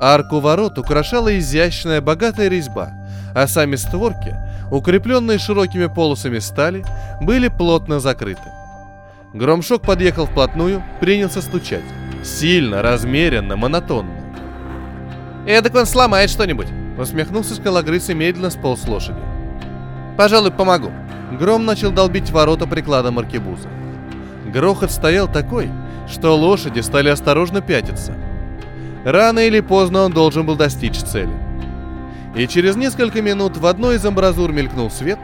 Арку ворот украшала изящная богатая резьба, а сами створки, укрепленные широкими полосами стали, были плотно закрыты. Громшок подъехал вплотную, принялся стучать. Сильно, размеренно, монотонно. «Эдак он сломает что-нибудь!» Усмехнулся скалогрыз и медленно сполз лошади. «Пожалуй, помогу!» Гром начал долбить ворота прикладом аркебуза. Грохот стоял такой, что лошади стали осторожно пятиться. Рано или поздно он должен был достичь цели. И через несколько минут в одной из амбразур мелькнул свет,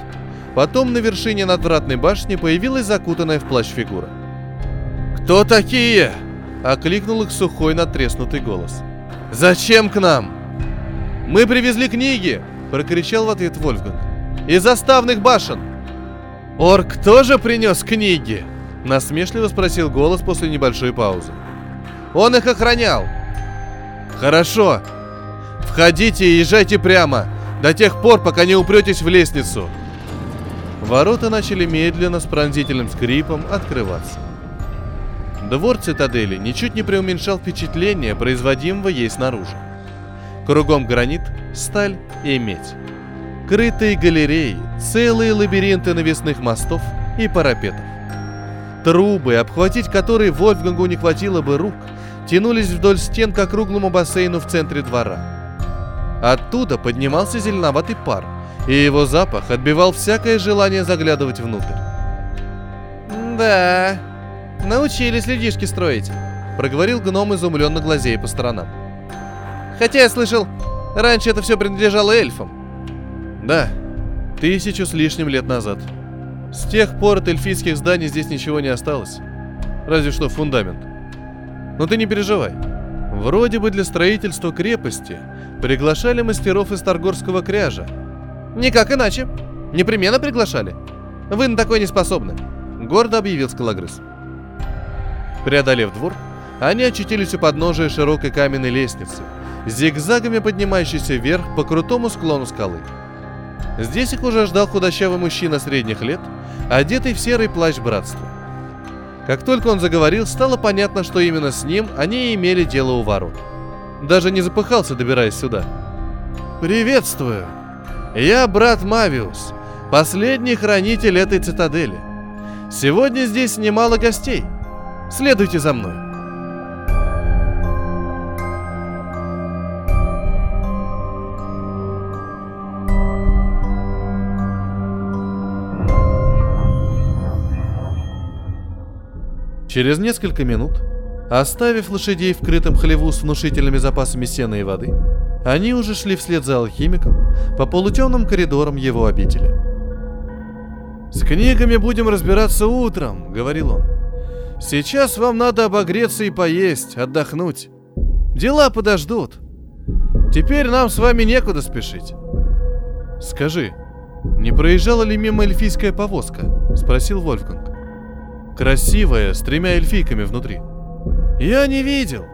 потом на вершине надвратной башни появилась закутанная в плащ фигура. «Кто такие?» — окликнул их сухой натреснутый голос. «Зачем к нам?» «Мы привезли книги!» — прокричал в ответ Вольфганг. «Из заставных башен!» «Орк тоже принес книги?» — насмешливо спросил голос после небольшой паузы. «Он их охранял!» «Хорошо! Входите и езжайте прямо, до тех пор, пока не упретесь в лестницу!» Ворота начали медленно, с пронзительным скрипом, открываться. Двор цитадели ничуть не преуменьшал впечатление, производимого ей снаружи. Кругом гранит, сталь и медь. Крытые галереи, целые лабиринты навесных мостов и парапетов. Трубы, обхватить которые Вольфгангу не хватило бы рук, тянулись вдоль стен к округлому бассейну в центре двора. Оттуда поднимался зеленоватый пар, и его запах отбивал всякое желание заглядывать внутрь. «Да, научились людишки строить», — проговорил гном, изумленно глазея по сторонам. «Хотя я слышал, раньше это все принадлежало эльфам». «Да, тысячу с лишним лет назад», с тех пор от эльфийских зданий здесь ничего не осталось. Разве что фундамент. Но ты не переживай. Вроде бы для строительства крепости приглашали мастеров из Торгорского кряжа. Никак иначе. Непременно приглашали. Вы на такое не способны. Гордо объявил скалогрыз. Преодолев двор, они очутились у подножия широкой каменной лестницы, зигзагами поднимающейся вверх по крутому склону скалы. Здесь их уже ждал худощавый мужчина средних лет, одетый в серый плащ братства. Как только он заговорил, стало понятно, что именно с ним они имели дело у ворот. Даже не запыхался, добираясь сюда. «Приветствую! Я брат Мавиус, последний хранитель этой цитадели. Сегодня здесь немало гостей. Следуйте за мной». Через несколько минут, оставив лошадей в крытом хлеву с внушительными запасами сена и воды, они уже шли вслед за алхимиком по полутемным коридорам его обители. «С книгами будем разбираться утром», — говорил он. «Сейчас вам надо обогреться и поесть, отдохнуть. Дела подождут. Теперь нам с вами некуда спешить». «Скажи, не проезжала ли мимо эльфийская повозка?» — спросил Вольфганг. Красивая, с тремя эльфийками внутри. Я не видел.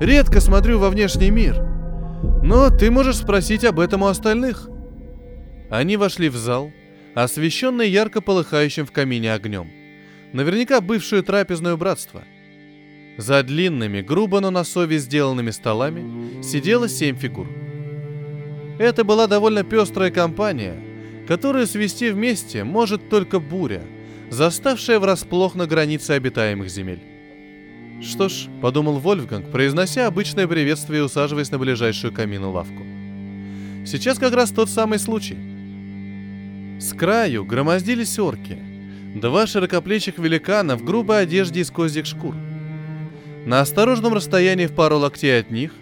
Редко смотрю во внешний мир. Но ты можешь спросить об этом у остальных. Они вошли в зал, освещенный ярко полыхающим в камине огнем. Наверняка бывшее трапезное братство. За длинными, грубо, но на совесть сделанными столами сидело семь фигур. Это была довольно пестрая компания, которую свести вместе может только буря – заставшая врасплох на границе обитаемых земель. Что ж, подумал Вольфганг, произнося обычное приветствие и усаживаясь на ближайшую камину лавку. Сейчас как раз тот самый случай. С краю громоздились орки. Два широкоплечих великана в грубой одежде из козьих шкур. На осторожном расстоянии в пару локтей от них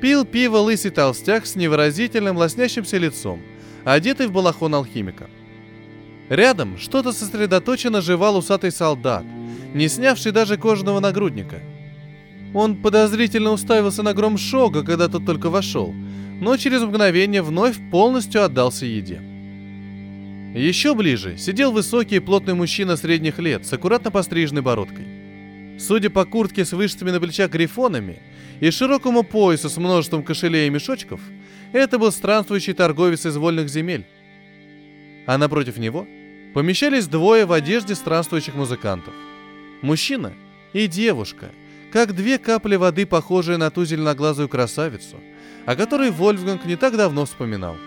пил пиво лысый толстяк с невыразительным лоснящимся лицом, одетый в балахон алхимика – Рядом что-то сосредоточенно жевал усатый солдат, не снявший даже кожаного нагрудника. Он подозрительно уставился на гром Шога, когда тот только вошел, но через мгновение вновь полностью отдался еде. Еще ближе сидел высокий и плотный мужчина средних лет с аккуратно постриженной бородкой. Судя по куртке с вышитыми на плечах грифонами и широкому поясу с множеством кошелей и мешочков, это был странствующий торговец из вольных земель а напротив него помещались двое в одежде странствующих музыкантов. Мужчина и девушка, как две капли воды, похожие на ту зеленоглазую красавицу, о которой Вольфганг не так давно вспоминал –